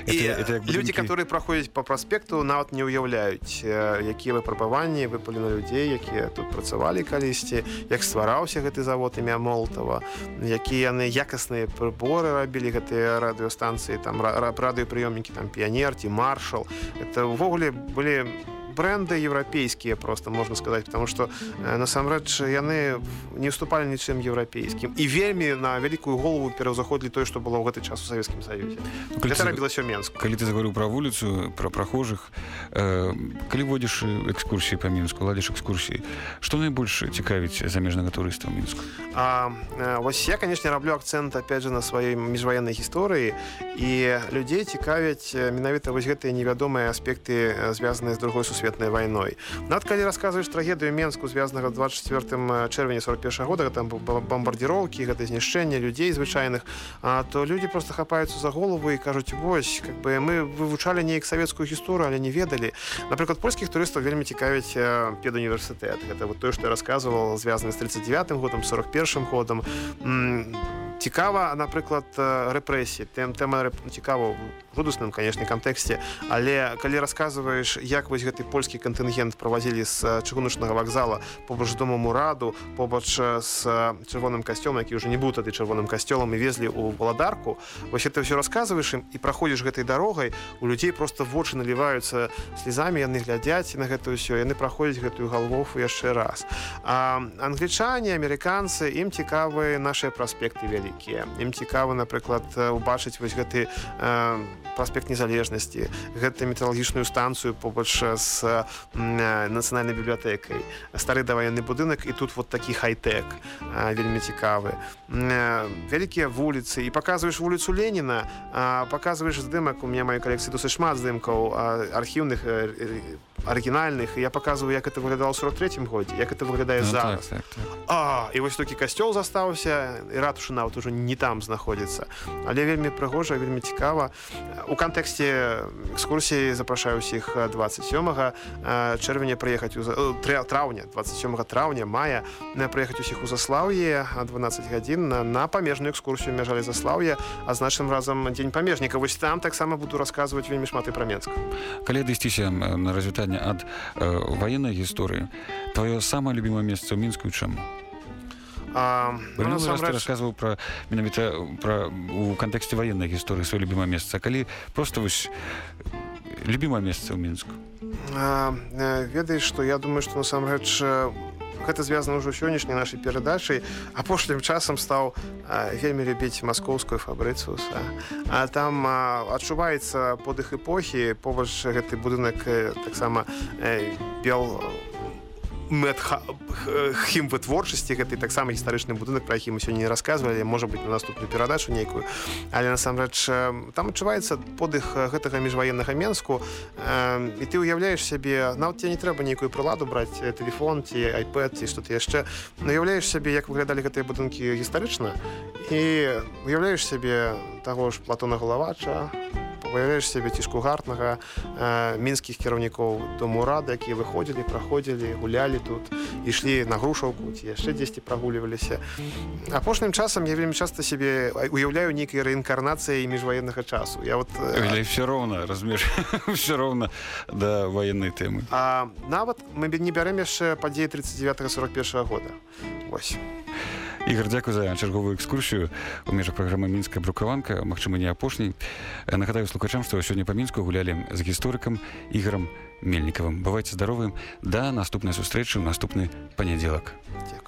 Это, і это як людзі будынкі- которые праходзяць по праспекту нават не ўяўляюць э, якія выпрабаванні выпалі на людзей якія тут працавалі калісьці як ствараўся гэты завод імя молтава якія яны якасныя прыборы рабілі гэтыя радыёстанцыі там ра- ра- радыёпрыёмнікі там піянер ці маршал это ўвогуле былі бренды еўрапейскія просто можна сказаць потому что э, насамрэч яны не уступалі нічым еўрапейскім і вельмі на вялікую голову пераўзаходлі тое што было ў гэты час у савецкім саюзе Ну, рабілася ў менску калі ты загаварыў пра вуліцу пра прахожых э, калі водзіш экскурсіі па мінску ладзіш экскурсіі што найбольш цікавіць замежнага турыста ў мінску? А, э, вось я конечно раблю акцент опять же на сваёй міжваеннай гісторыі і людзей цікавяць э, менавіта вось гэтыя невядомыя аспекты э, звязаныя з другой сусветнай вайной. Нават калі расказваеш трагедыю менску звязанага 24 чэрвеня 41 года там бомбардзіроўкі гэта знішчэнне людзей звычайных а, то людзі просто хапаюцца за голову і кажуць вось как бы мы вывучалі неяк савецкую гісторыю але не ведалі напрыклад польскіх турыстаў вельмі цікавіць э, педуніверсітэт. Гэта вот тое што я рассказывал звязаны з 39 годам 41 годам. М, цікава напрыклад э, рэпрэсіі тэм тэма цікава жудасным канешне кантэксце. Але калі расказваеш як вось гэты польскі кантынгент правазілі з э, чыгуначнага вакзала побач домам ураду побач э, з чырвоным касцём які ўжо не быў тады чырвоным касцёлам і везлі ў валадарку вось это ўсё расказваеш ім і праходзіш гэтай дарогай у людзей просто вочы наліваюцца слезамі яны глядзяць на гэта ўсё яны праходзяць гэтую галвофу яшчэ раз. А англічане амерыканцы ім цікавы нашыя праспекты вялікія ім цікава напрыклад э, убачыць вось гэты э, праспект незалежнасці гэта металагічную станцыю побач з э, нацыянальнай бібліятэкай. Стары даваенны будынак і тут вот такі хай-тэк э, вельмі цікавы. Э, вялікія вуліцы. І паказваеш вуліцу Леніна а, паказваеш здымак. У меня маёй калекцыі досыць шмат здымкаў а, архіўных э, э, арыгінальных я паказваю як это выглядала ў 43 годзе як это выглядае Ну, так, зараз. так, так. А, і вось такі касцёл застаўся і ратуша нават ужо не там знаходзіцца але вельмі прыгожа вельмі цікава. У кантэксце экскурсіі запрашаю ўсіх 27 чэрвеня прыехаць у э, трэ- траўня 27 траўня мая на прыехаць усіх у заслаўе 12 гадзін на, на памежную экскурсію мяжалі заслаўе а з нашым разам дзень памежніка. Вось там таксама буду расказваць вельмі шмат і пра менск. Калі адысціся э, на развітанне ад э, ваеннай гісторыі. Твоё самае любімае месца ў мінску і чаму а, ну, насамрэч, расказваў пра менавіта пра у кантэксце ваеннай гісторыі сваё любімае месца. Калі просто вось любімае месца ў мінску. Э, ведаеш што я думаю што насамрэч э, гэта звязана ўжо сённяшняй нашай перадачай апошнім часам стаў вельмі любіць маскоўскую фабрыцыуса а там э, адчуваецца подых эпохі побач гэты будынак э, таксама э, бел мэт хім вытворчасці гэты таксама гістарычны будынак пра які мы сёння не рассказывалі можа быть на наступную перадачу нейкую але насамрэч э, там адчуваецца подых э, гэтага міжваеннага менску э, і ты уяўляеш сябе нават тебе не трэба нейкую прыладу браць э, телефон ці iPad ці что-то яшчэ уяўляеш сябе як выглядалі гэтыя будынкі гістарычна і уяўляеш сябе таго ж платона галавача уяўляеш сябе цішку гартнага э, мінскіх кіраўнікоў дому рады якія выходзілі праходзілі гулялі тут ішлі на грушаўку ці яшчэ дзесьці прагульваліся апошнім часам я вельмі часта сябе уяўляю нейкай рэінкарнацыяй міжваеннага часу. Я вот э, все роўна разумееш все роўна да ваеннай тэмы а нават мы не бярем яшчэ падзеі 39 41 года. Вось Ігор дзякуй за чарговую экскурсію у межах праграмы мінская брукаванка Мачыма не апошняй нагадаю слухачам што сёння па мінску гулялі з гісторыкам іграм мельнікавым бывайце здаровым да наступнай сустрэчы ў наступны панядзелак дзякую